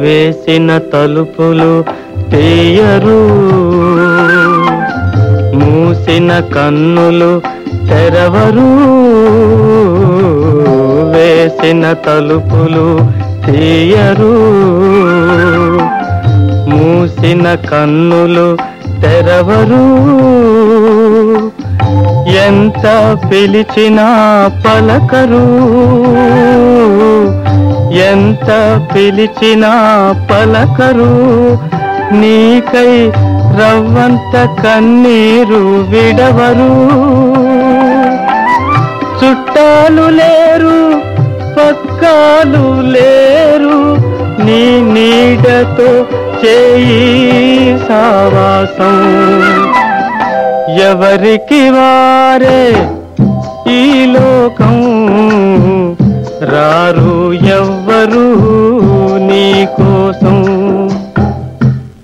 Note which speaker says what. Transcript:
Speaker 1: వేసిన తలుపులు తీయరు. మూసిన కన్నులు తెరవరు. వేసిన తలుపులు తీయరు. మూసిన కన్నులు తెరవరు. ఎంత పిలిచినా పలకరు. ఎంత పిలిచినా పలకరు. నీకై రవ్వంత కన్నీరు విడవరు. చుట్టాలు లేరు పక్కాలు లేరు. నీ నీడతో చేయి సావాసం. ఎవరికి వారే రారు ఎవ్వరు?